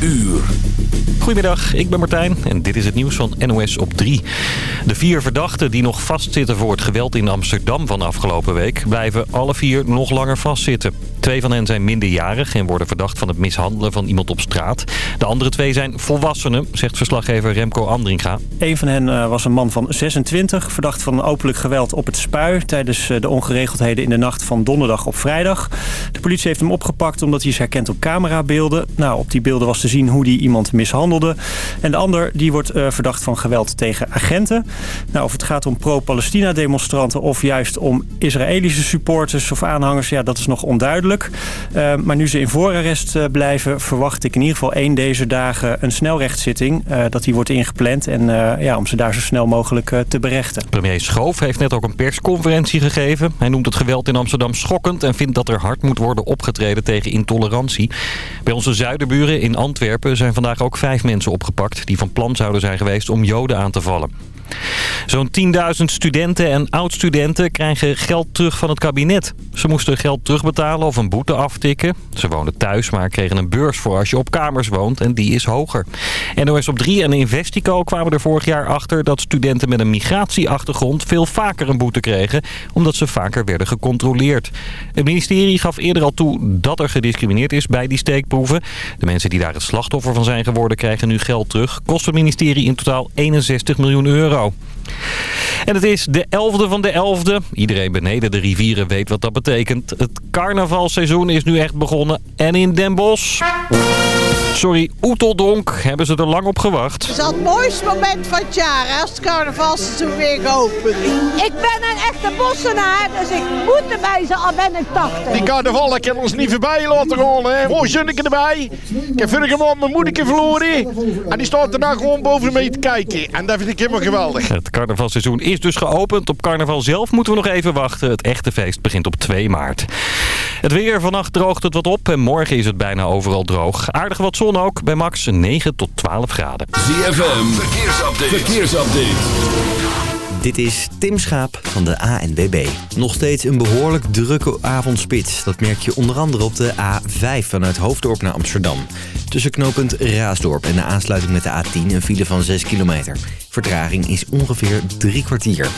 uur. Goedemiddag, ik ben Martijn en dit is het nieuws van NOS op 3. De vier verdachten die nog vastzitten voor het geweld in Amsterdam van afgelopen week... blijven alle vier nog langer vastzitten. Twee van hen zijn minderjarig en worden verdacht van het mishandelen van iemand op straat. De andere twee zijn volwassenen, zegt verslaggever Remco Andringa. Een van hen eh, was een man van 26, verdacht van openlijk geweld op het spui... tijdens eh, de ongeregeldheden in de nacht van donderdag op vrijdag. De politie heeft hem opgepakt omdat hij is herkend op camerabeelden. Nou, op die beelden was te zien hoe hij iemand mishandelde. En de ander die wordt uh, verdacht van geweld tegen agenten. Nou, of het gaat om pro-Palestina demonstranten of juist om Israëlische supporters of aanhangers... ja, dat is nog onduidelijk. Uh, maar nu ze in voorarrest uh, blijven, verwacht ik in ieder geval één deze dagen een snelrechtszitting. Uh, dat die wordt ingepland en ja, om ze daar zo snel mogelijk te berechten. Premier Schoof heeft net ook een persconferentie gegeven. Hij noemt het geweld in Amsterdam schokkend en vindt dat er hard moet worden opgetreden tegen intolerantie. Bij onze zuiderburen in Antwerpen zijn vandaag ook vijf mensen opgepakt die van plan zouden zijn geweest om joden aan te vallen. Zo'n 10.000 studenten en oud-studenten krijgen geld terug van het kabinet. Ze moesten geld terugbetalen of een boete aftikken. Ze woonden thuis, maar kregen een beurs voor als je op kamers woont en die is hoger. NOS op 3 en Investico kwamen er vorig jaar achter dat studenten met een migratieachtergrond veel vaker een boete kregen, omdat ze vaker werden gecontroleerd. Het ministerie gaf eerder al toe dat er gediscrimineerd is bij die steekproeven. De mensen die daar het slachtoffer van zijn geworden krijgen nu geld terug. Kost het ministerie in totaal 61 miljoen euro. En het is de 11e van de 11e. Iedereen beneden de rivieren weet wat dat betekent. Het carnavalseizoen is nu echt begonnen. En in Den Bosch... Sorry, Oeteldonk hebben ze er lang op gewacht. Het is het mooiste moment van het jaar als het carnavalseizoen weer geopend Ik ben een echte bossenaar, dus ik moet erbij zijn al ben ik 80. Die carnaval, kan ons niet voorbij laten gaan. Hè. Mooi zonnetje erbij. Ik heb vorige maand mijn moeder verloren. En die staat daarna gewoon boven me te kijken. En dat vind ik helemaal geweldig. Het carnavalseizoen is dus geopend. Op carnaval zelf moeten we nog even wachten. Het echte feest begint op 2 maart. Het weer vannacht droogt het wat op en morgen is het bijna overal droog. Aardig wat zon ook, bij max 9 tot 12 graden. ZFM, verkeersupdate. verkeersupdate. Dit is Tim Schaap van de ANWB. Nog steeds een behoorlijk drukke avondspits. Dat merk je onder andere op de A5 vanuit Hoofddorp naar Amsterdam. Tussen knooppunt Raasdorp en de aansluiting met de A10 een file van 6 kilometer. Vertraging is ongeveer drie kwartier.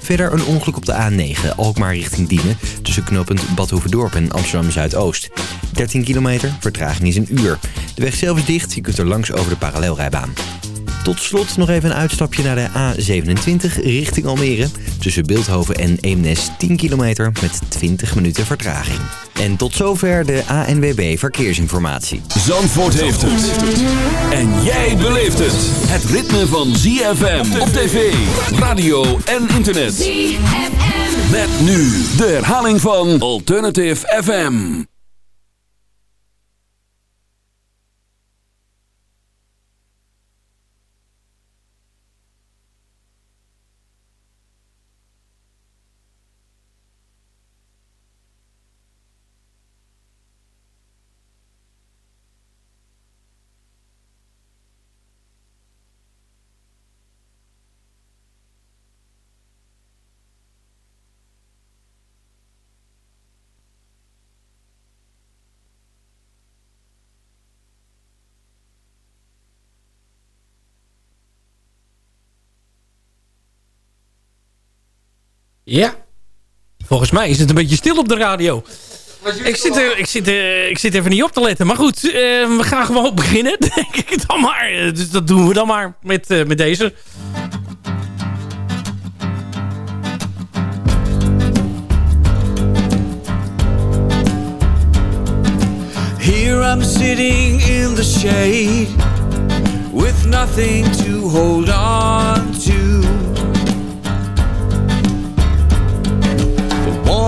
Verder een ongeluk op de A9, Alkmaar richting Diemen... tussen knooppunt Badhoevedorp en Amsterdam-Zuidoost. 13 kilometer, vertraging is een uur. De weg zelf is dicht, je kunt er langs over de parallelrijbaan. Tot slot nog even een uitstapje naar de A27 richting Almere. Tussen Beeldhoven en Eemnes 10 kilometer met 20 minuten vertraging. En tot zover de ANWB Verkeersinformatie. Zandvoort heeft het. En jij beleeft het. Het ritme van ZFM op tv, radio en internet. ZFM. Met nu de herhaling van Alternative FM. Ja. Volgens mij is het een beetje stil op de radio. Ik zit, er, ik, zit, ik zit even niet op te letten. Maar goed, uh, we gaan gewoon beginnen. Denk ik dan maar. Dus dat doen we dan maar met, uh, met deze. Here I'm sitting in the shade With nothing to hold on to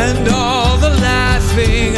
and all the laughing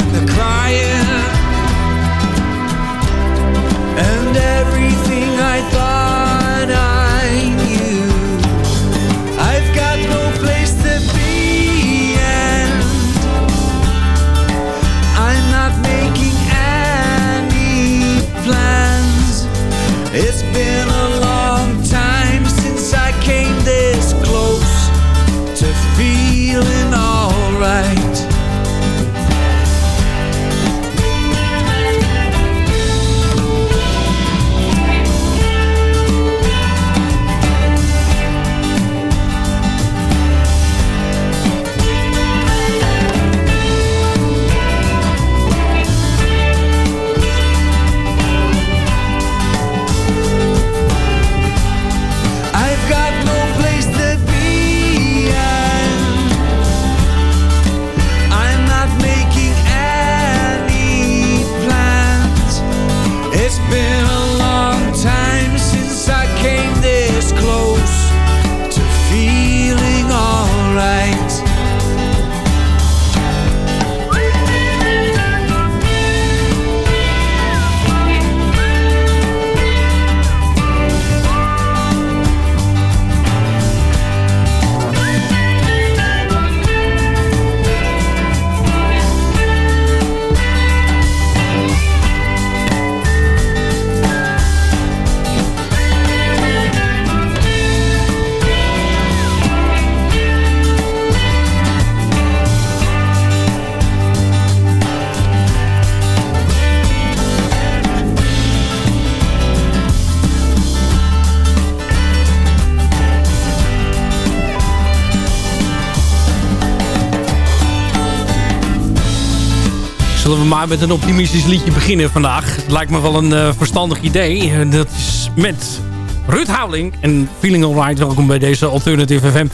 maar met een optimistisch liedje beginnen vandaag. Lijkt me wel een eh, verstandig idee. Eh, Dat is met Ruud Houweling en Feeling Alright. Welkom bij deze Alternative FM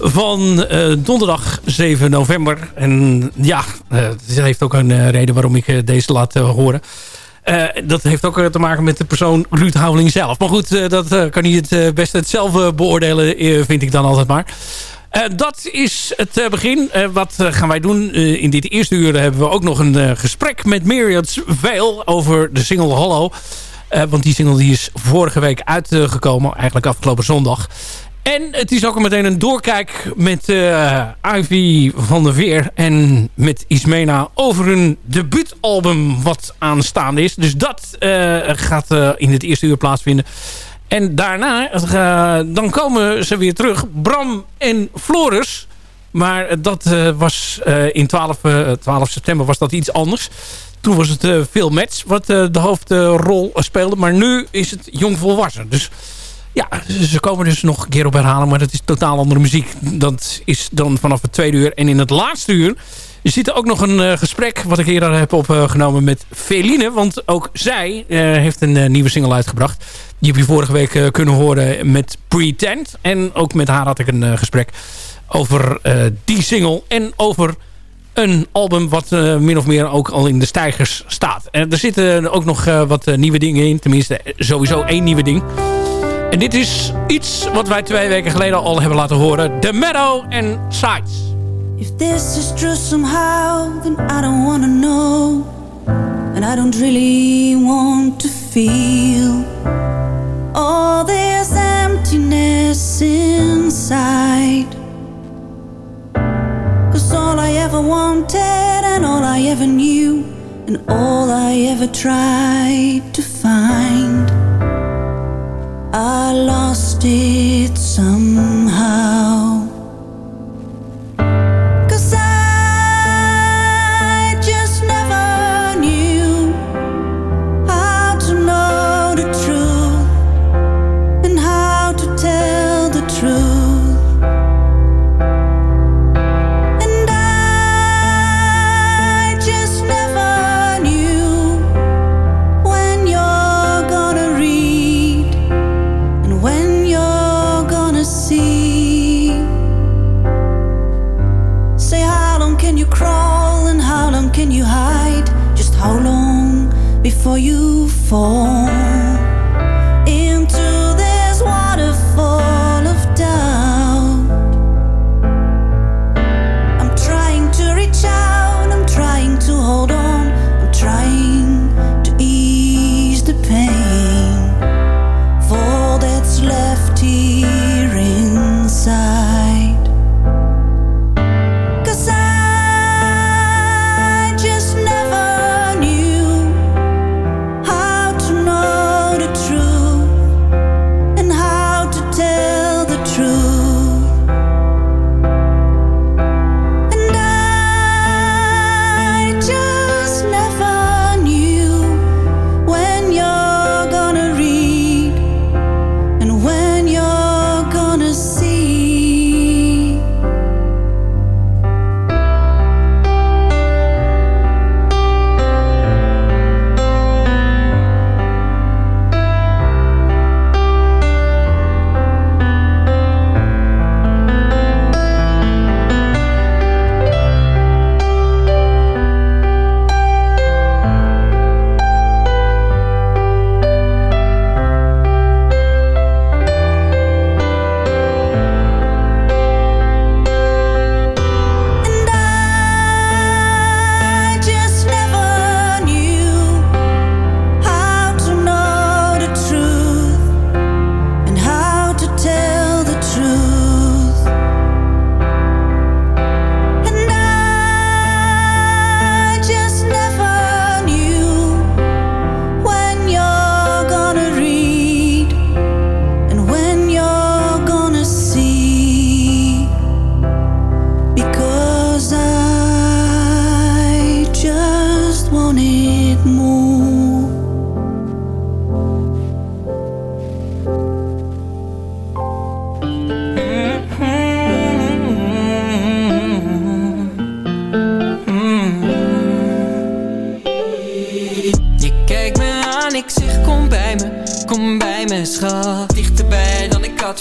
van eh, donderdag 7 november. En ja, het heeft ook een uh, reden waarom ik deze laat horen. dat heeft ook te maken met de persoon Ruud Houweling zelf. Maar goed, dat kan hij het beste het zelf beoordelen, vind ik dan altijd maar. Uh, dat is het uh, begin. Uh, wat gaan wij doen? in dit eerste uur hebben we ook nog een gesprek met Myriad Veil over de single Hollow. want die single die is vorige week uitgekomen, eigenlijk afgelopen zondag. En het is ook meteen een doorkijk met Ivy van der Veer en met Ismena over hun debuutalbum wat aanstaande is. Dus dat gaat in het eerste uur plaatsvinden. En daarna, uh, dan komen ze weer terug. Bram en Floris. Maar dat uh, was in 12, 12, september was dat iets anders. Toen was het veel match wat de hoofdrol speelde. Maar nu is het jong volwassen. Dus ja, ze komen dus nog een keer op herhalen. Maar dat is totaal andere muziek. Dat is dan vanaf het tweede uur. En in het laatste uur zit er ook nog een gesprek... wat ik eerder heb opgenomen met Feline. Want ook zij heeft een nieuwe single uitgebracht. Die heb je vorige week kunnen horen met Pretend. En ook met haar had ik een gesprek over die single. En over een album wat min of meer ook al in de stijgers staat. En er zitten ook nog wat nieuwe dingen in. Tenminste, sowieso één nieuwe ding. En dit is iets wat wij twee weken geleden al hebben laten horen. The Meadow and Sides. If this is true somehow, then I don't wanna know. And I don't really want to feel all this emptiness inside. Cause all I ever wanted and all I ever knew and all I ever tried to find, I lost it somehow. Fall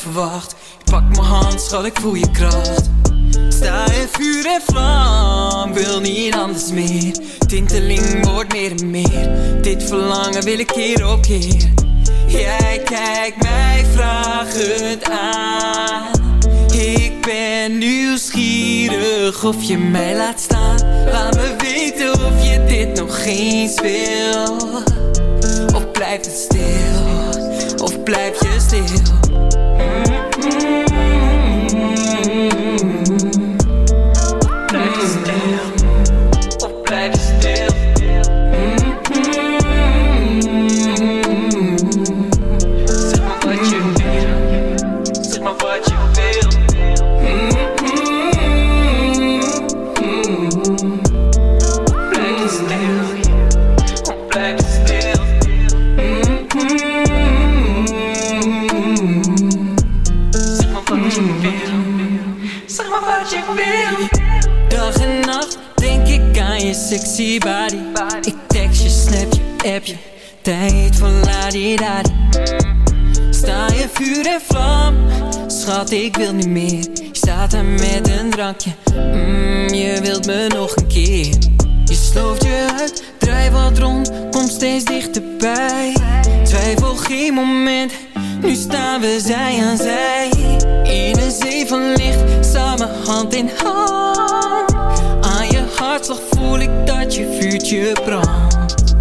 verwacht. Ik pak mijn hand, schat, ik voel je kracht. Sta in vuur en vlam, wil niet anders meer. Tinteling wordt meer en meer. Dit verlangen wil ik keer op keer. Jij kijkt mij vragend aan. Ik ben nieuwsgierig of je mij laat staan. Laat me weten of je dit nog eens wil. Of blijft het stil, of blijf je stil ik wil niet meer. Je staat daar met een drankje. Mm, Je wilt me nog een keer. Je slooft je uit, draai wat rond Kom steeds dichterbij. Twijfel geen moment Nu staan we zij aan zij. In een zee van licht Samen hand in hand. Aan je hartslag voel ik dat je vuurtje brandt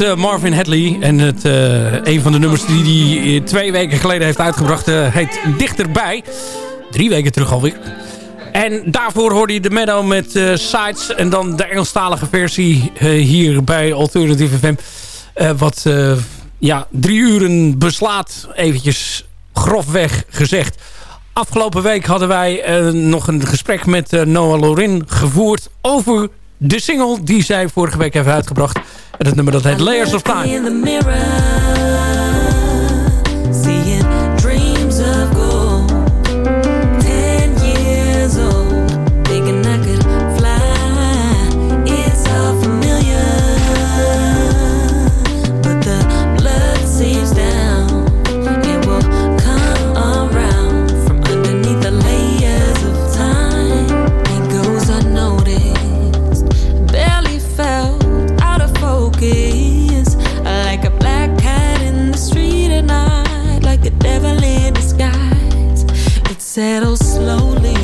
Eh, Marvin Hadley. En het, eh, een van de nummers die hij eh, twee weken geleden heeft uitgebracht... heet Dichterbij. Drie weken terug alweer. En daarvoor hoorde je de Meadow met Sides. En dan de Engelstalige versie hier bij Alternative FM. Wat ja, drie uren beslaat, eventjes grofweg gezegd. Afgelopen week hadden wij nog een gesprek met Noah Lorin gevoerd over de single die zij vorige week hebben uitgebracht. En het nummer dat heet Layers of Time. settle slowly.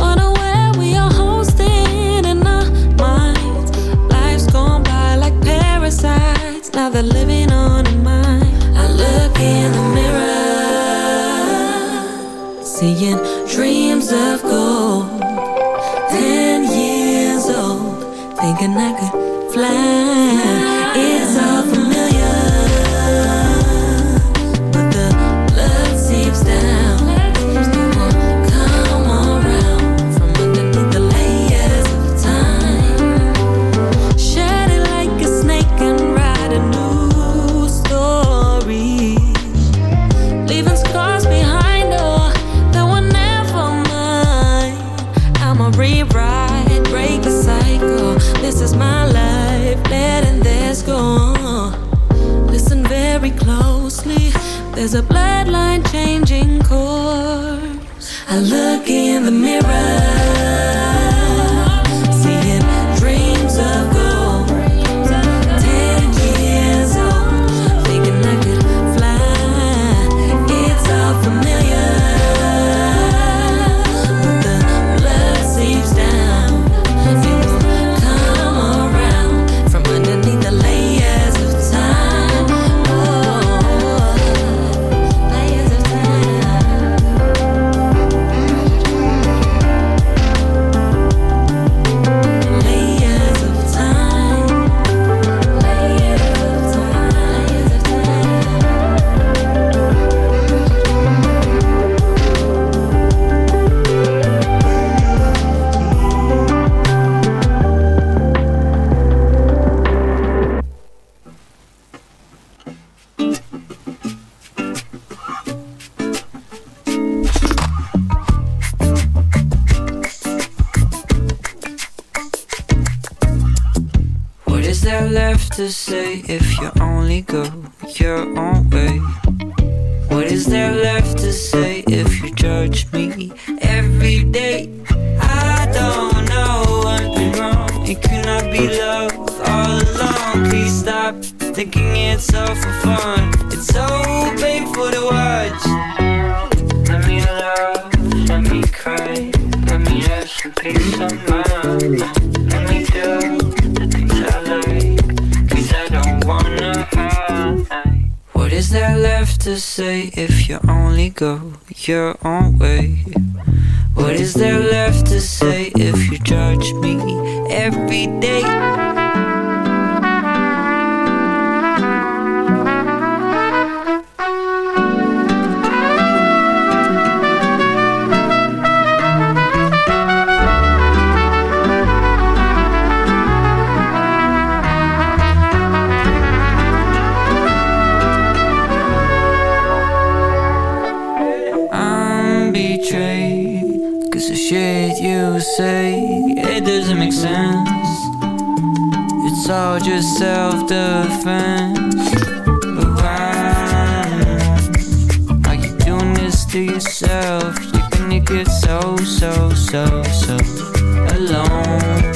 Unaware we are hosting in our minds. Life's gone by like parasites. Now they're living on in mine. I look in the mirror Seeing dreams of gold. Ten years old Thinking I could fly. stop thinking it's all for fun. It's so painful to watch. Let me love, let me cry, let me have some peace of mind. Let me do the things I like, cause I don't wanna hide. What is there left to say if you only go your own way? What is there left to say if you judge me every day? about your self-defense But why are you doing this to yourself? You're gonna get so, so, so, so alone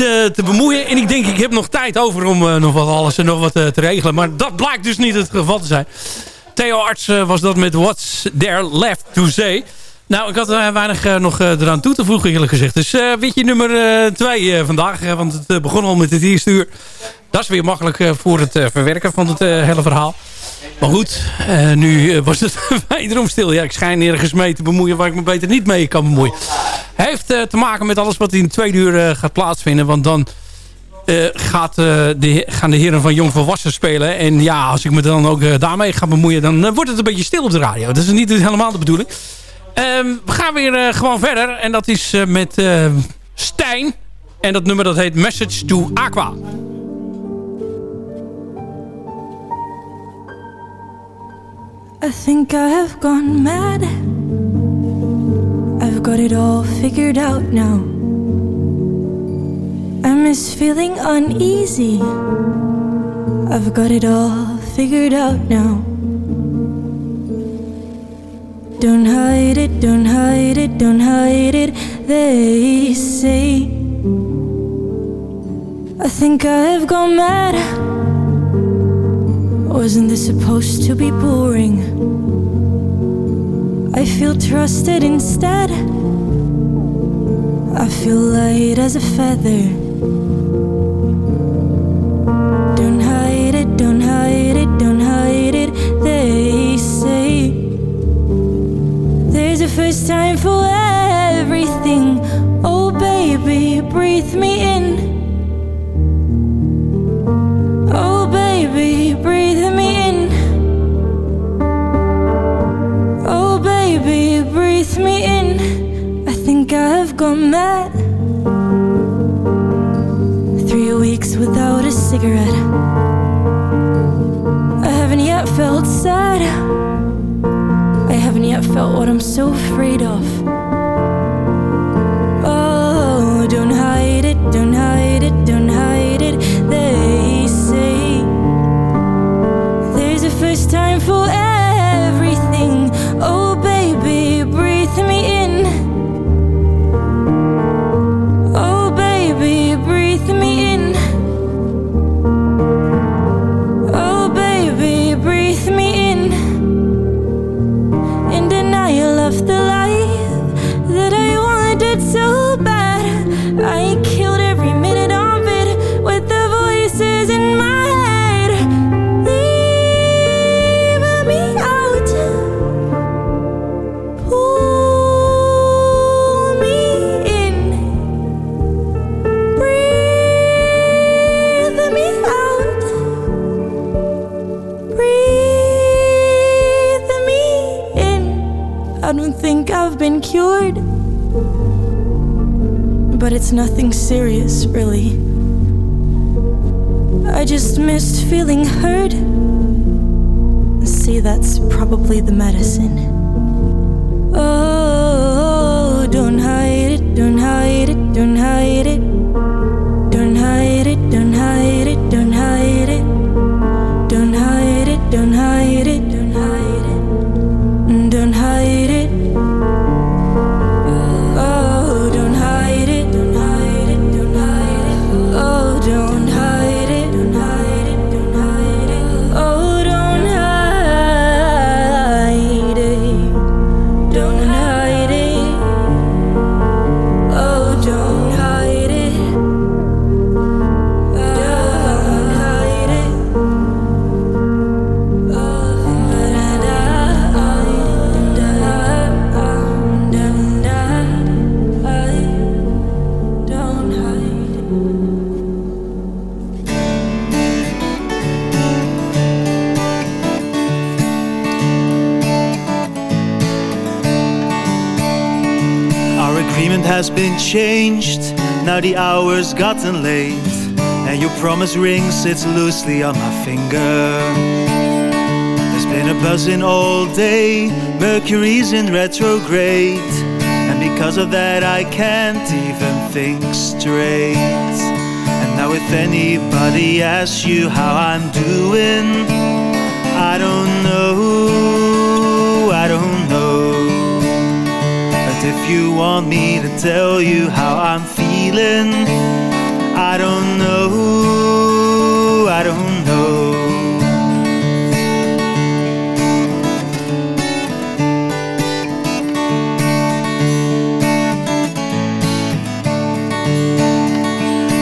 Eh, te bemoeien. En ik denk, ik heb nog tijd over om eh, nog wat alles en nog wat eh, te regelen. Maar dat blijkt dus niet het geval te zijn. Theo Arts was dat met What's There Left to Say. Nou, ik had er weinig nog eraan toe te voegen eerlijk gezegd. Dus uh, witje nummer 2 vandaag, want het begon al met het hierstuur. Dat is weer makkelijk voor het verwerken van het hele verhaal. Maar goed, nu was het wederom stil. Ja, ik schijn nergens mee te bemoeien waar ik me beter niet mee kan bemoeien. Heeft te maken met alles wat in de tweede uur gaat plaatsvinden. Want dan uh, gaat, de, gaan de heren van Jong Volwassen spelen. En ja, als ik me dan ook daarmee ga bemoeien... dan wordt het een beetje stil op de radio. Dat is niet helemaal de bedoeling. Ehm, we gaan weer gewoon verder. En dat is met Stijn. En dat nummer dat heet Message to Aqua. I think I have gone mad. I've got it all figured out now. I miss feeling uneasy. I've got it all figured out now. Don't hide it, don't hide it, don't hide it, they say. I think I've gone mad. Wasn't this supposed to be boring? I feel trusted instead. I feel light as a feather. first time for everything. Oh, baby, breathe me in. Think I've gone mad. Three weeks without a cigarette. I haven't yet felt sad I haven't yet felt what I'm so afraid of. Oh, don't hide it, don't hide it, don't hide it. They say there's a first time for everything. It's nothing serious, really. I just missed feeling heard. See, that's probably the medicine. Oh, don't hide it, don't hide it, don't hide it. Changed, now the hour's gotten late, and your promise ring sits loosely on my finger. There's been a buzzing all day, Mercury's in retrograde, and because of that I can't even think straight. And now if anybody asks you how I'm doing, I don't know, if you want me to tell you how I'm feeling. I don't know, I don't know.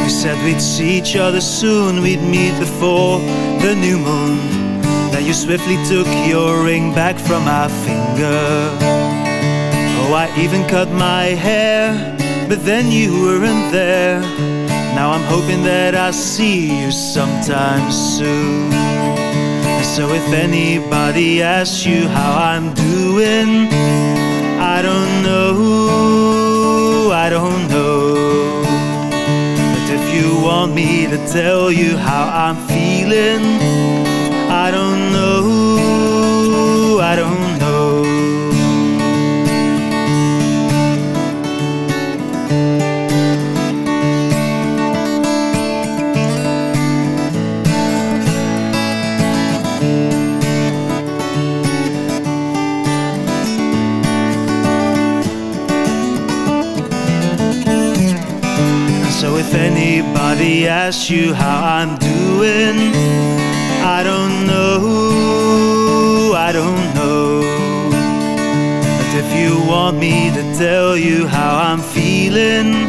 We said we'd see each other soon, we'd meet before the new moon. Then you swiftly took your ring back from our finger. Oh, I even cut my hair, but then you weren't there. Now I'm hoping that I'll see you sometime soon. So if anybody asks you how I'm doing, I don't know, I don't know. But if you want me to tell you how I'm feeling, I don't asks you how I'm doing, I don't know, I don't know. But if you want me to tell you how I'm feeling,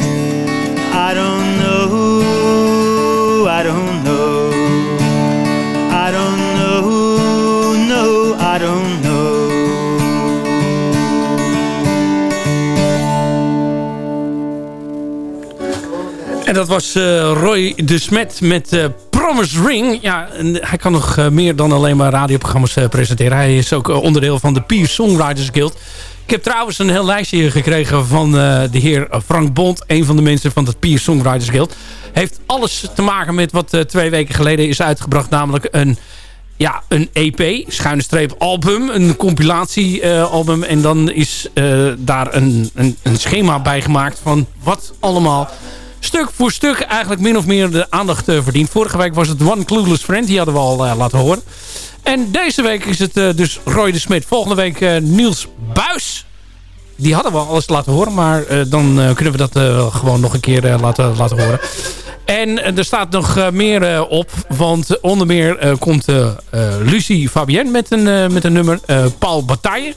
En dat was uh, Roy de Smet met uh, Promise Ring. Ja, hij kan nog uh, meer dan alleen maar radioprogramma's presenteren. Hij is ook onderdeel van de Peer Songwriters Guild. Ik heb trouwens een heel lijstje gekregen van de heer Frank Bond. Een van de mensen van het Peer Songwriters Guild. Heeft alles te maken met wat twee weken geleden is uitgebracht. Namelijk een, ja, een EP, schuine streep album. Een compilatiealbum. en dan is daar een, een, een schema bij gemaakt van wat allemaal stuk voor stuk eigenlijk min of meer de aandacht uh, verdient. Vorige week was het One Clueless Friend. Die hadden we al uh, laten horen. En deze week is het uh, dus Roy de Smit. Volgende week Niels Buis. Die hadden we al eens laten horen. Maar dan kunnen we dat gewoon nog een keer laten, laten horen. En er staat nog meer op. Want onder meer komt Lucie Fabienne met een, met een nummer. Paul Bataille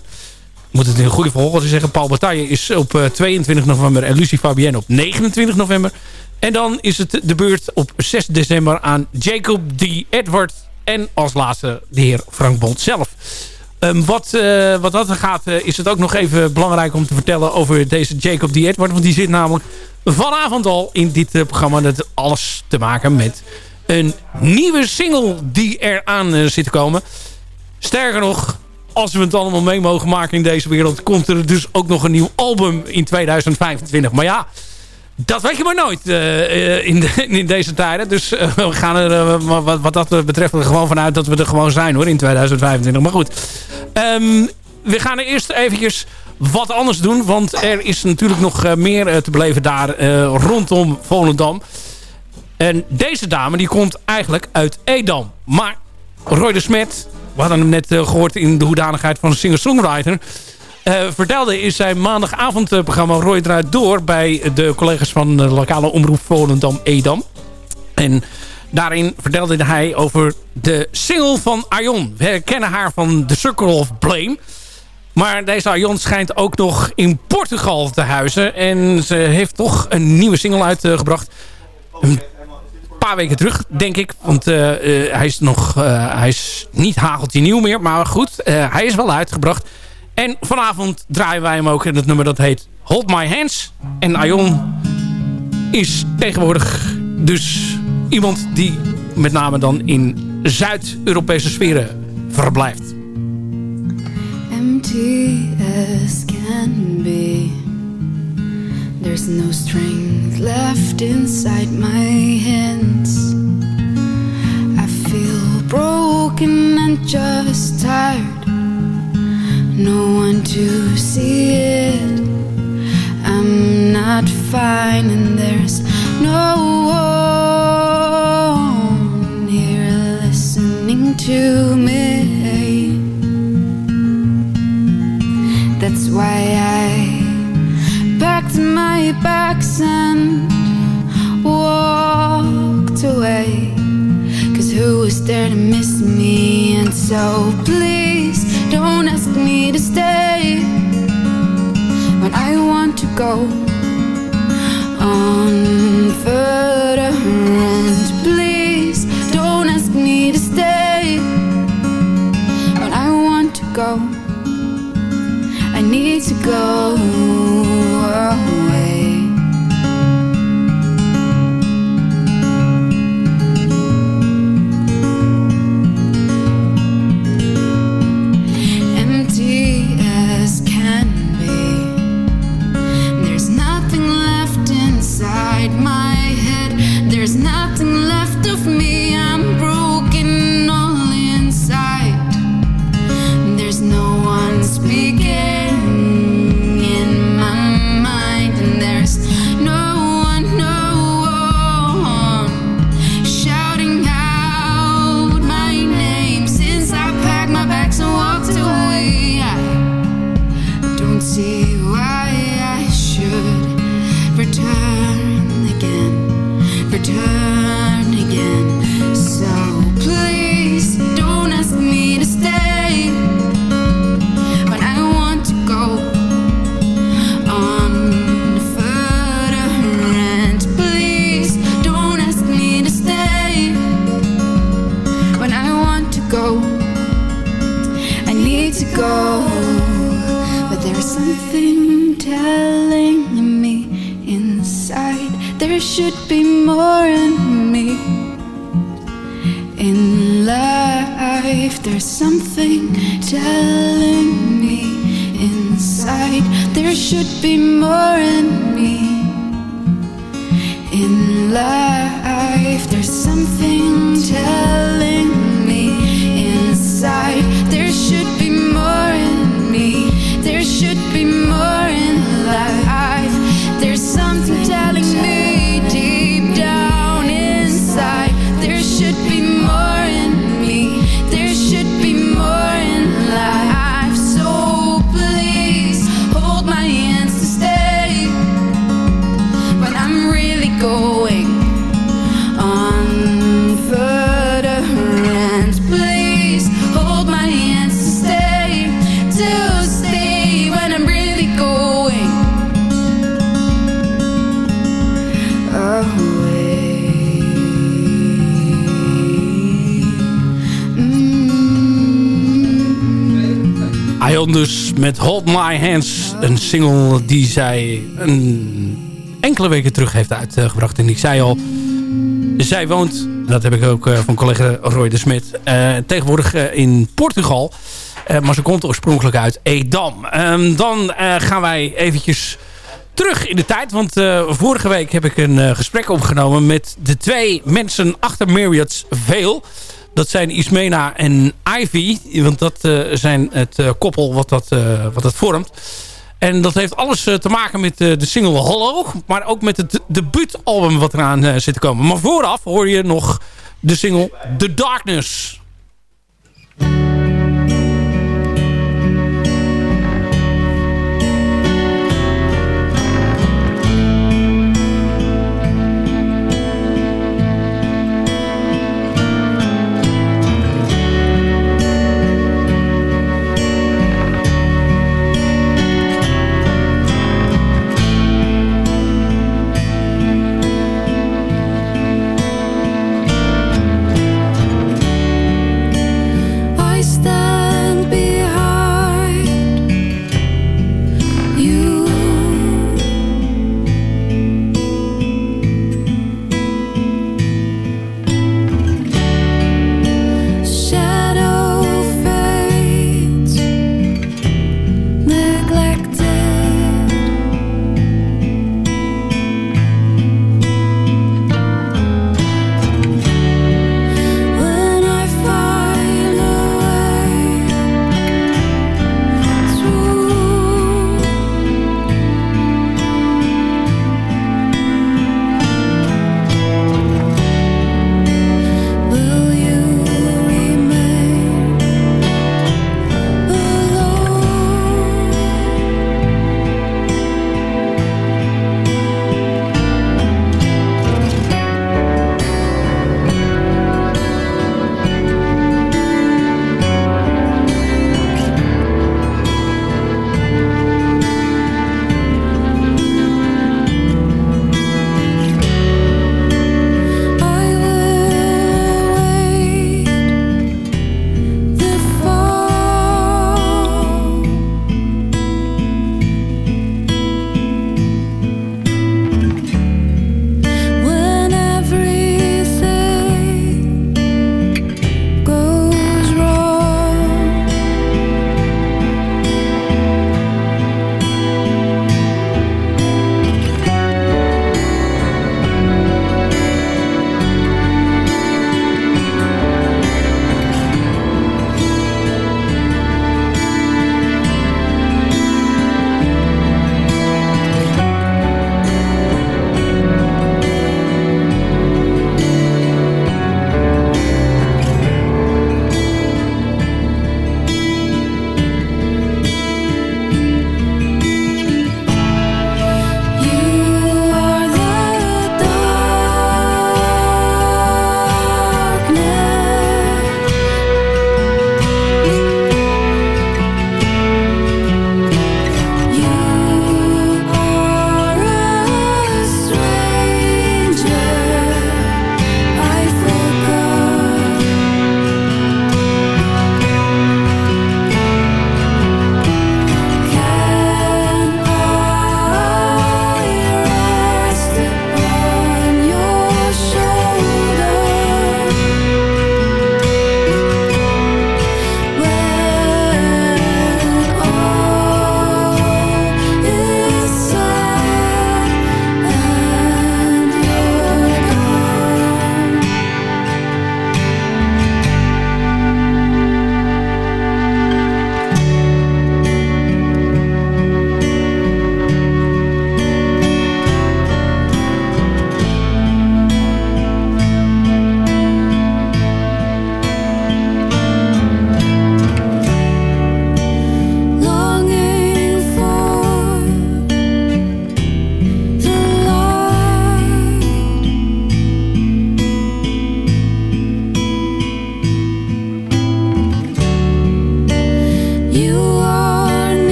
moet het in goede volgorde zeggen. Paul Bataille is op 22 november en Lucie Fabienne op 29 november. En dan is het de beurt op 6 december aan Jacob D. Edward. En als laatste de heer Frank Bond zelf. Um, wat, uh, wat dat gaat uh, is het ook nog even belangrijk om te vertellen over deze Jacob D. Edward. Want die zit namelijk vanavond al in dit programma. Dat alles te maken met een nieuwe single die eraan zit te komen. Sterker nog, als we het allemaal mee mogen maken in deze wereld... komt er dus ook nog een nieuw album in 2025. Maar ja, dat weet je maar nooit uh, in, de, in, deze tijden. Dus uh, we gaan er wat, wat, dat betreft er gewoon vanuit dat we er gewoon zijn hoor in 2025. Maar goed, um, we gaan er eerst eventjes wat anders doen. Want er is natuurlijk nog meer te beleven daar rondom Volendam. En deze dame die komt eigenlijk uit Edam. Maar Roy de Smet we hadden hem net eh, gehoord in de hoedanigheid van singer-songwriter. Uh, vertelde is zijn maandagavondprogramma Roy draait door... bij de collega's van de lokale omroep Volendam Edam. En daarin vertelde hij over de single van Arjon. We kennen haar van The Circle of Blame... Maar deze Arjon schijnt ook nog in Portugal te huizen. En ze heeft toch een nieuwe single uitgebracht paar weken terug, denk ik. Want uh, uh, hij is nog uh, hij is niet hageltje nieuw meer. Maar goed, hij is wel uitgebracht. En vanavond draaien wij hem ook in het nummer dat heet Hold My Hands. En Aion is tegenwoordig dus iemand die met name dan in Zuid-Europese sferen verblijft. Empty can be There's no strength left inside my. Just tired. No one to see it. I'm not fine, so please don't ask me to stay. When I want to go should be more Hands. Een single die zij een enkele weken terug heeft uitgebracht. En ik zei al, zij woont, dat heb ik ook eh, van collega Roy de Smit... eh, tegenwoordig eh, in Portugal. Maar ze komt oorspronkelijk uit Edam. Ehm, dan gaan wij eventjes terug in de tijd. Want vorige week heb ik een gesprek opgenomen met de twee mensen achter Marriott's Veil. Dat zijn Ismena en Ivy. Want dat eh, zijn het eh, koppel wat dat, eh, wat dat vormt. En dat heeft alles te maken met de single Hollow. Maar ook met het debuutalbum wat eraan zit te komen. Maar vooraf hoor je nog de single The Darkness.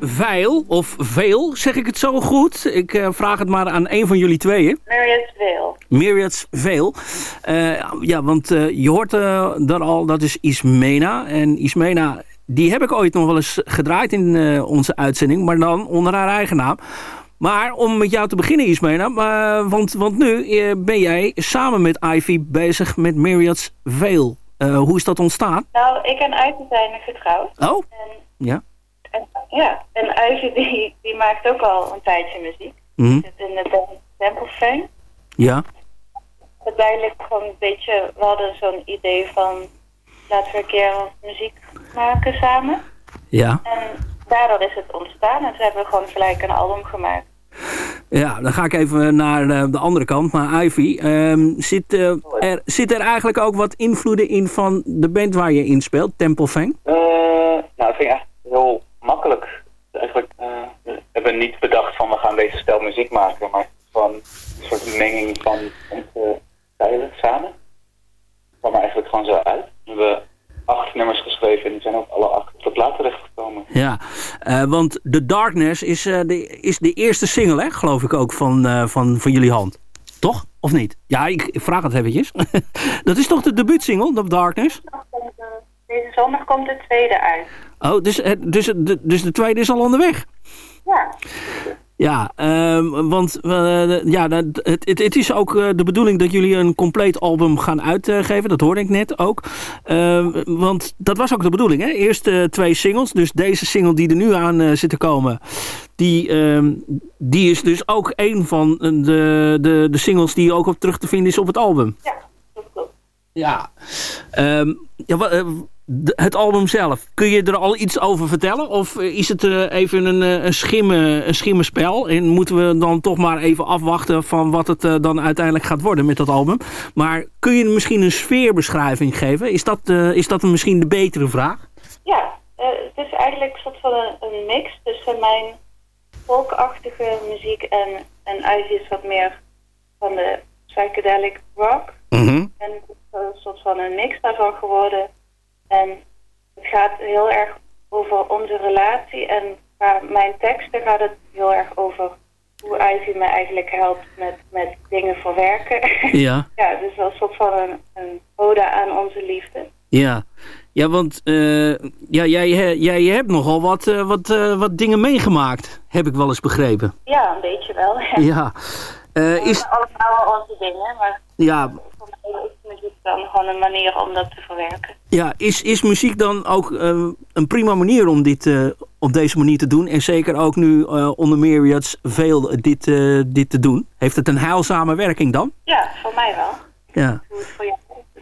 Veil, of Veil, zeg ik het zo goed? Ik eh, vraag het maar aan een van jullie tweeën. Myriads Veil. Myriads Veil. Eh, ja, want eh, je hoort daar al, dat is Ismena. En Ismena, die heb ik ooit nog wel eens gedraaid in onze uitzending, maar dan onder haar eigen naam. Maar om met jou te beginnen, Ismena, want, want nu ben jij samen met Ivy bezig met Myriads Veil. Hoe is dat ontstaan? Nou, ik en Ivy zijn getrouwd. Oh, ja. En, ja, en Ivy die, die maakt ook al een tijdje muziek. Mhm. Zit in de band Temple Fame. Ja. Uiteindelijk gewoon een beetje, we hadden zo'n idee van laten we een keer muziek maken samen. Ja. En daardoor is het ontstaan en toen hebben we gewoon gelijk een album gemaakt. Ja, dan ga ik even naar eh, de andere kant. Maar Ivy, ehm, zit, eh, er, zit er eigenlijk ook wat invloeden in van de band waar je in speelt, Temple Fang? Eh, nou, het ging echt heel makkelijk. Eigenlijk eh, we hebben niet bedacht van we gaan deze stijl muziek maken, maar van een soort menging van onze stijlen samen. Het kwam er eigenlijk gewoon zo uit. We hebben acht nummers geschreven en die zijn ook alle acht op de plaat terechtgekomen. Ja, eh, want The Darkness is, eh, de, is de eerste single, hè, geloof ik ook, van, eh, van, van jullie hand. Toch? Of niet? Ja, ik, ik vraag het eventjes. dat is toch de debuutsingle, The Darkness? Deze zondag komt de tweede uit. Oh, dus, eh, dus, de, dus de tweede is al onderweg? Ja. Ja, ehm, want eh, ja, dat- het, het, is ook eh, de bedoeling dat jullie een compleet album gaan uitgeven. Dat hoorde ik net ook. Ehm, want dat was ook de bedoeling, hè? Eerst eh, twee singles. Dus deze single die er nu aan eh, zit te komen... Die, ehm, die is dus ook een van de, de, de singles die ook op terug te vinden is op het album. Ja. Ehm, ja, wa- het album zelf, kun je er al iets over vertellen? Of eh, is het eh, even een, eh, een, schimme, een schimmenspel? En moeten we dan toch maar even afwachten van wat het dan uiteindelijk gaat worden met dat album? Maar kun je misschien een sfeerbeschrijving geven? Is dat, is dat misschien de betere vraag? Ja, het is eigenlijk een soort van een, een mix tussen mijn folkachtige muziek en, en Ivy is wat meer van de psychedelic rock. En het is een soort van een mix daarvan geworden. En het gaat heel erg over onze relatie en qua mijn teksten gaat het heel erg over hoe Ivy me eigenlijk helpt met, met dingen verwerken. Ja. ja, dus wel een soort van een, een ode aan onze liefde. Ja, ja want eh, ja, jij, jij hebt nogal wat, eh, wat, eh, wat dingen meegemaakt, heb ik wel eens begrepen. Ja, een beetje wel. Ja. Eh, is, Allemaal onze dingen, maar ja, dan gewoon een manier om dat te verwerken. Ja, is, is muziek dan ook eh, een prima manier om dit eh, op deze manier te doen? En zeker ook nu eh, onder Myriads veel dit, eh, dit te doen. Heeft het een heilzame werking dan? Ja, voor mij wel. Ja. Hoe het voor jou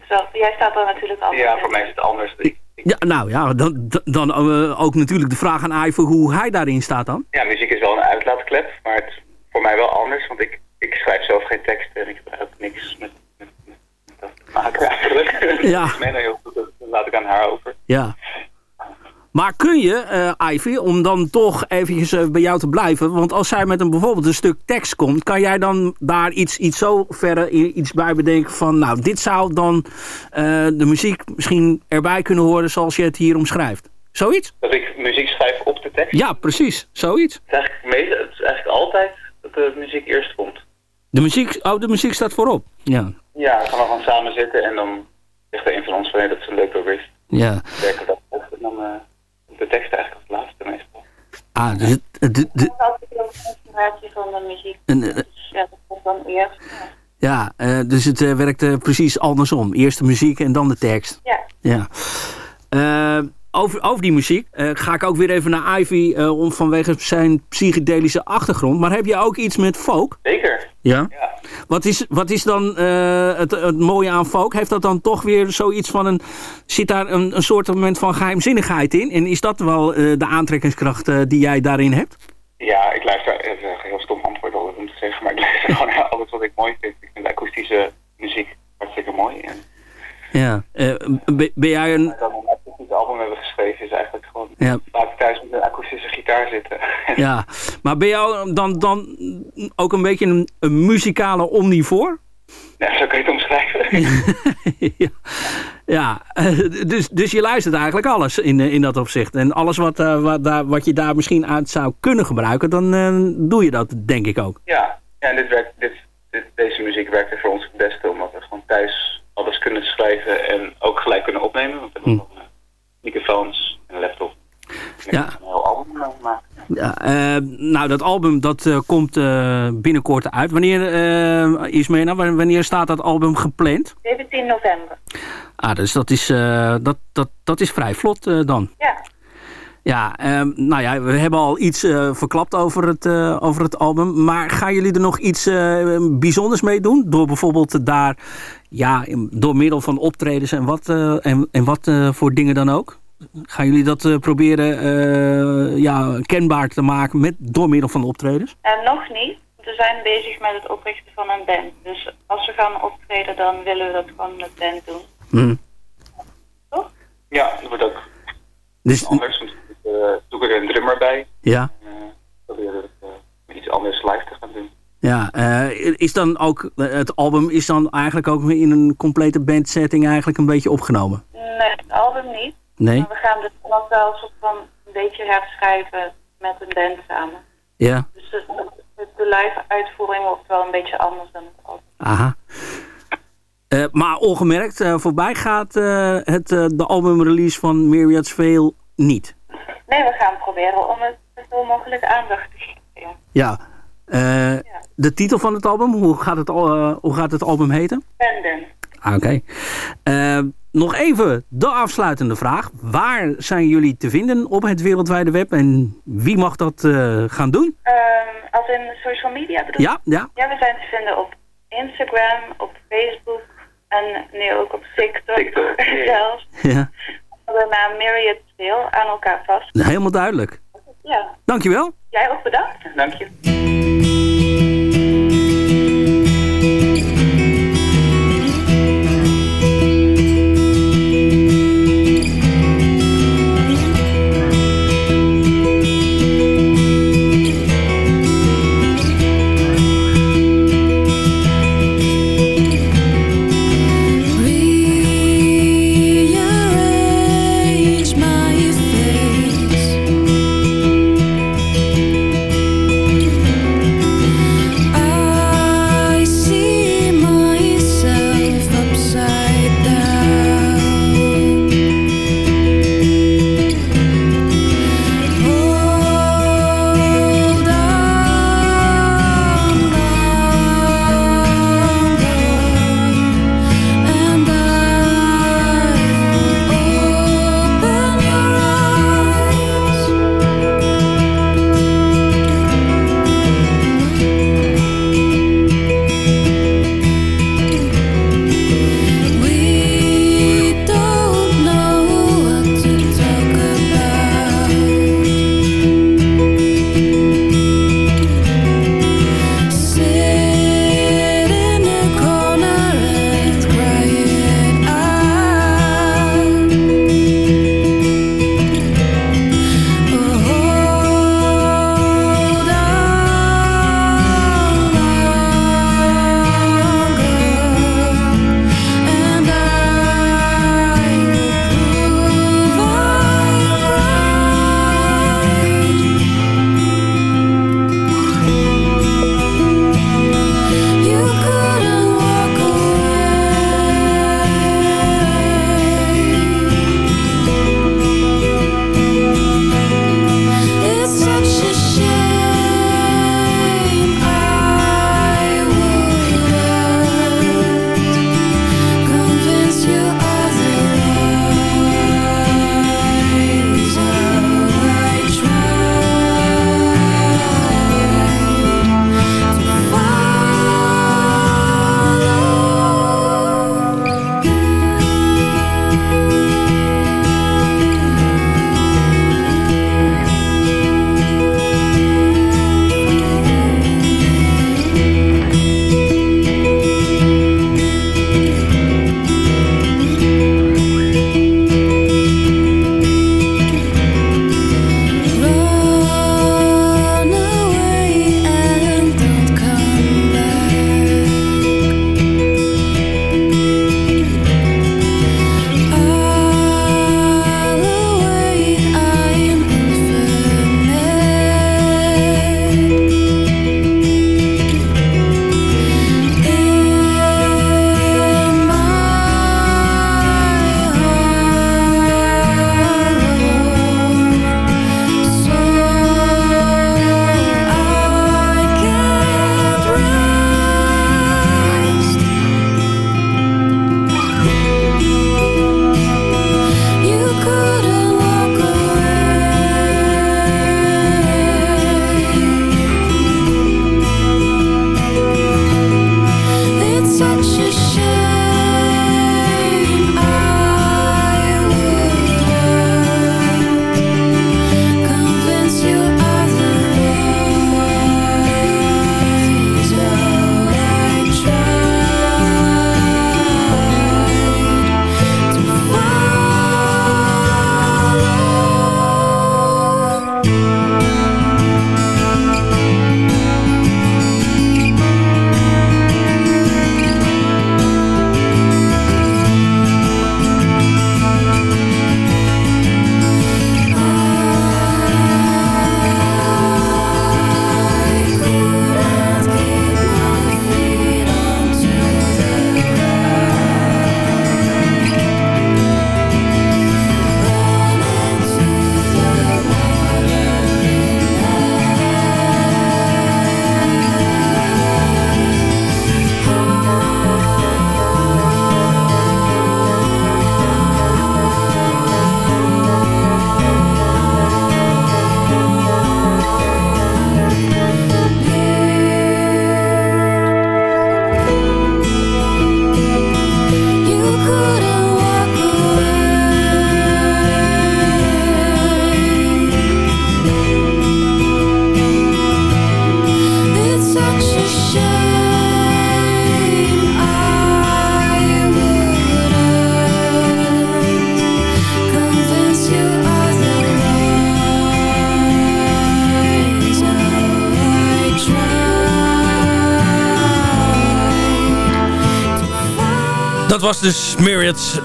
wel- jij staat er natuurlijk altijd. Ja, voor mij is het anders. Ik, ja nou ja, dan, dan ook natuurlijk de vraag aan Iver hoe hij daarin staat dan. ja, muziek is wel een uitlaatklep, maar het is voor mij wel anders, want ik, ik schrijf zelf geen teksten en ik heb niks met, maken eigenlijk. Ja. Dat laat ik aan haar over. Ja. Maar kun je, eh Ivy, om dan toch eventjes eh, bij jou te blijven... want als zij met een bijvoorbeeld een stuk tekst komt... kan jij dan daar iets, iets zo verder iets bij bedenken van... nou, dit zou dan eh, de muziek misschien erbij kunnen horen zoals je het hier omschrijft. Zoiets? Dat ik muziek schrijf op de tekst. Ja, precies. Zoiets. Het is eigenlijk, het is eigenlijk altijd dat de muziek eerst komt. De muziek, oh, de muziek staat voorop. Ja. Ja, dan gaan we gewoon samen zitten en dan zegt er een van ons van dat is een leuk is. Ja. Werken we dat op en dan eh, de tekst eigenlijk als laatste meestal. Ah, dus het, het- de- de- Dat is altijd een van de muziek. eh, ja, dat komt dan eerst. ja, eh, dus het werkt precies andersom. Eerst de muziek en dan de tekst. Ja. Ja. Over, over die muziek eh, ga ik ook weer even naar Ivy eh, om, vanwege zijn psychedelische achtergrond. Maar heb je ook iets met folk? Zeker. Ja. Wat, is, wat is dan eh, het, het mooie aan folk? Heeft dat dan toch weer zoiets van een... Zit daar een, een soort moment van geheimzinnigheid in? En is dat wel eh, de aantrekkingskracht eh, die jij daarin hebt? Ja, ik luister, het is een heel stom antwoord altijd om te zeggen, maar ik luister gewoon naar alles wat ik mooi vind. Ik vind akoestische muziek hartstikke mooi. En Ja. Ben, jij een... akoestisch album hebben geschreven is eigenlijk Ja. vaak thuis met een akoestische gitaar zitten. Ja, maar ben jou dan, dan ook een beetje een, een muzikale omnivoor? Ja, zo kun je het omschrijven. Ja, eh, dus, dus je luistert eigenlijk alles in, eh, in dat opzicht. En alles wat, eh, wat, daar, wat je daar misschien uit zou kunnen gebruiken, dan doe je dat denk ik ook. Ja, ja dit werkt, dit, dit, deze muziek werkt er voor ons het beste, omdat we gewoon thuis alles kunnen schrijven en ook gelijk kunnen opnemen. Want we hebben eh, microfoons en een laptop. En Ja. Een heel album. Ja, eh, nou, dat album dat eh, komt eh, binnenkort uit. Wanneer, Ismena, wa- wanneer staat dat album gepland? 17 november. Ah, dus dat is, dat, dat, dat is vrij vlot dan. Ja. Ja, ehm, nou ja, we hebben al iets verklapt over het, over het album. Maar gaan jullie er nog iets bijzonders mee doen? Door bijvoorbeeld daar, ja, door middel van optredens en wat, en, en wat voor dingen dan ook? Gaan jullie dat eh, proberen eh, ja, kenbaar te maken met, door middel van optredens? En nog niet. We zijn bezig met het oprichten van een band. Dus als we gaan optreden, dan willen we dat gewoon met band doen. Hm. Ja, dat wordt ook Dus, anders. Uh, zoek er een drummer bij. ja. Uh, proberen het uh, met iets anders live te gaan doen. Ja, eh, is dan ook, het album is dan eigenlijk ook in een complete bandsetting eigenlijk een beetje opgenomen? Nee, het album niet. Nee? Maar we gaan dus nog wel soort van een beetje herschrijven met een band samen. Ja, Dus de, de, de live uitvoering wordt wel een beetje anders dan het album. aha. Eh, maar ongemerkt, eh, voorbij gaat eh, het, de albumrelease van Myriad's Veil niet. Nee, we gaan proberen om het zoveel mogelijk aandacht te geven. Ja. Eh, De titel van het album, hoe gaat het, hoe gaat het album heten? Benden. Ah, Oké. Eh, nog even de afsluitende vraag. Waar zijn jullie te vinden op het wereldwijde web en wie mag dat eh, gaan doen? Ehm, als in social media bedoel je? Ja, ja. Ja, we zijn te vinden op Instagram, op Facebook en nu ook op TikTok, zelfs. ja. De naam Myriad Veel aan elkaar vast. Helemaal duidelijk. Ja, Dankjewel. jij ook bedankt. Dank je.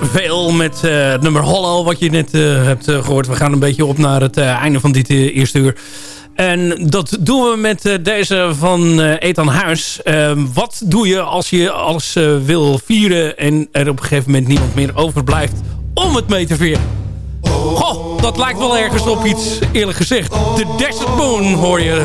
Veil met het nummer Hollow, wat je net uh, hebt uh, gehoord. We gaan een beetje op naar het einde van dit eerste uur. En dat doen we met deze van Ethan Huis. Ehm, wat doe je als je alles wil vieren en er op een gegeven moment niemand meer overblijft om het mee te vieren? Goh, dat lijkt wel ergens op iets, eerlijk gezegd. De Desert Moon hoor je.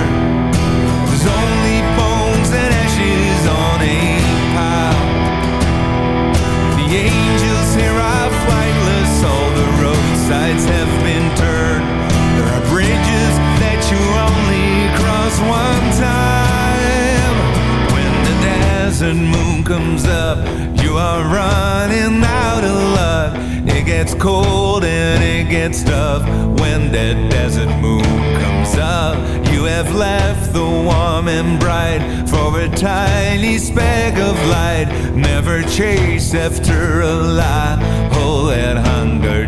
One time. When the desert moon comes up, you are running out of luck. It gets cold and it gets tough when that desert moon comes up. You have left the warm and bright for a tiny speck of light. Never chase after a lie. Hold that hunger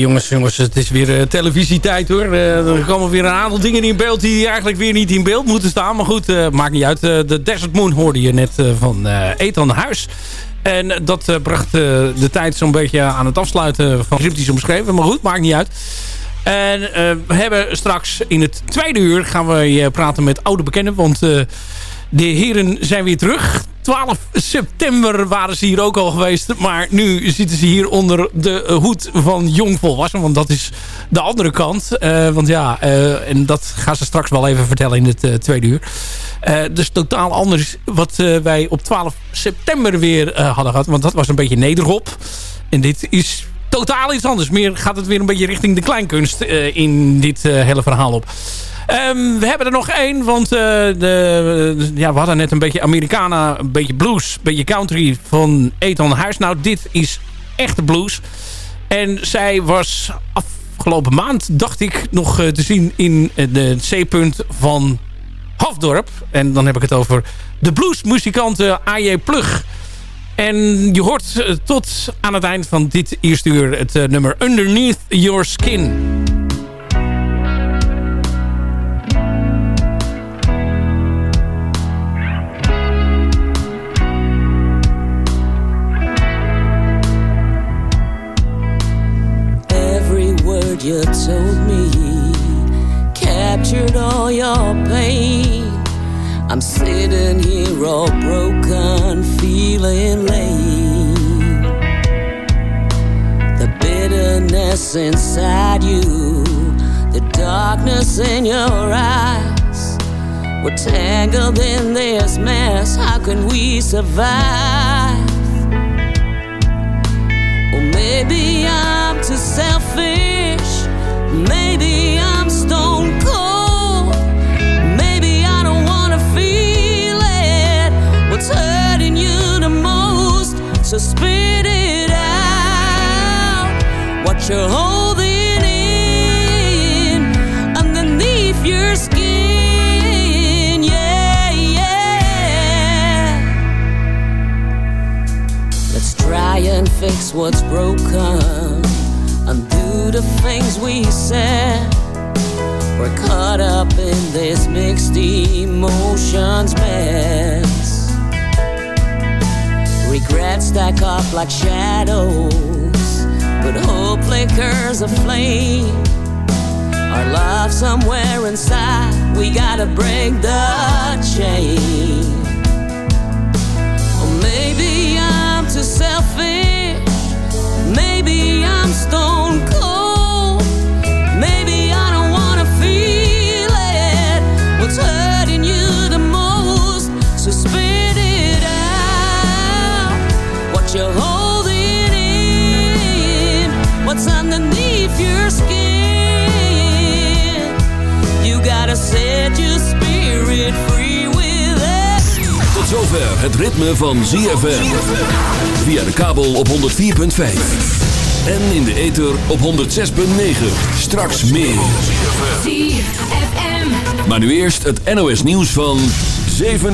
deep jongens, het is weer uh, televisietijd hoor. Uh, er komen weer een aantal dingen in beeld die eigenlijk weer niet in beeld moeten staan. Maar goed, uh, maakt niet uit. de Desert Moon hoorde je net van Ethan Huis. En dat bracht de tijd zo'n beetje aan het afsluiten van cryptisch omschreven. Maar goed, maakt niet uit. En we hebben straks in het tweede uur gaan we praten met oude bekenden. Want de heren zijn weer terug. 12 september waren ze hier ook al geweest. Maar nu zitten ze hier onder de hoed van jong volwassen. Want dat is de andere kant. Uh, want ja, uh, en dat gaan ze straks wel even vertellen in het uh, tweede uur. dus totaal anders wat wij op 12 september weer hadden gehad. Want dat was een beetje nederop. En dit is totaal iets anders. Meer gaat het weer een beetje richting de kleinkunst in dit hele verhaal op. Um, we hebben er nog één, want uh, de, ja, we hadden net een beetje Americana, een beetje blues, een beetje country van Ethan Huis. Nou, dit is echte blues. En zij was afgelopen maand, dacht ik, nog te zien in de C-punt van Hafdorp. En dan heb ik het over de bluesmuzikante A.J. Plug. En je hoort tot aan het eind van dit eerste uur het nummer Underneath Your Skin. You told me captured all your pain. I'm sitting here all broken, feeling lame. The bitterness inside you, the darkness in your eyes. We're tangled in this mess. How can we survive? Or maybe I'm too selfish. So spit it What's hurting you the most? Suspit it out. What you're holding in underneath your skin. Yeah, yeah. Let's try and fix what's broken the things we said. We're caught up in this mixed emotions mess. Regrets stack up like shadows, but hope flickers a flame. Our love somewhere inside, we gotta break the chain. Set your spirit free with it. Tot zover het ritme van ZFM. Via de kabel op 104.5. En in de ether op 106.9. Straks meer. Maar nu eerst het NOS nieuws van 7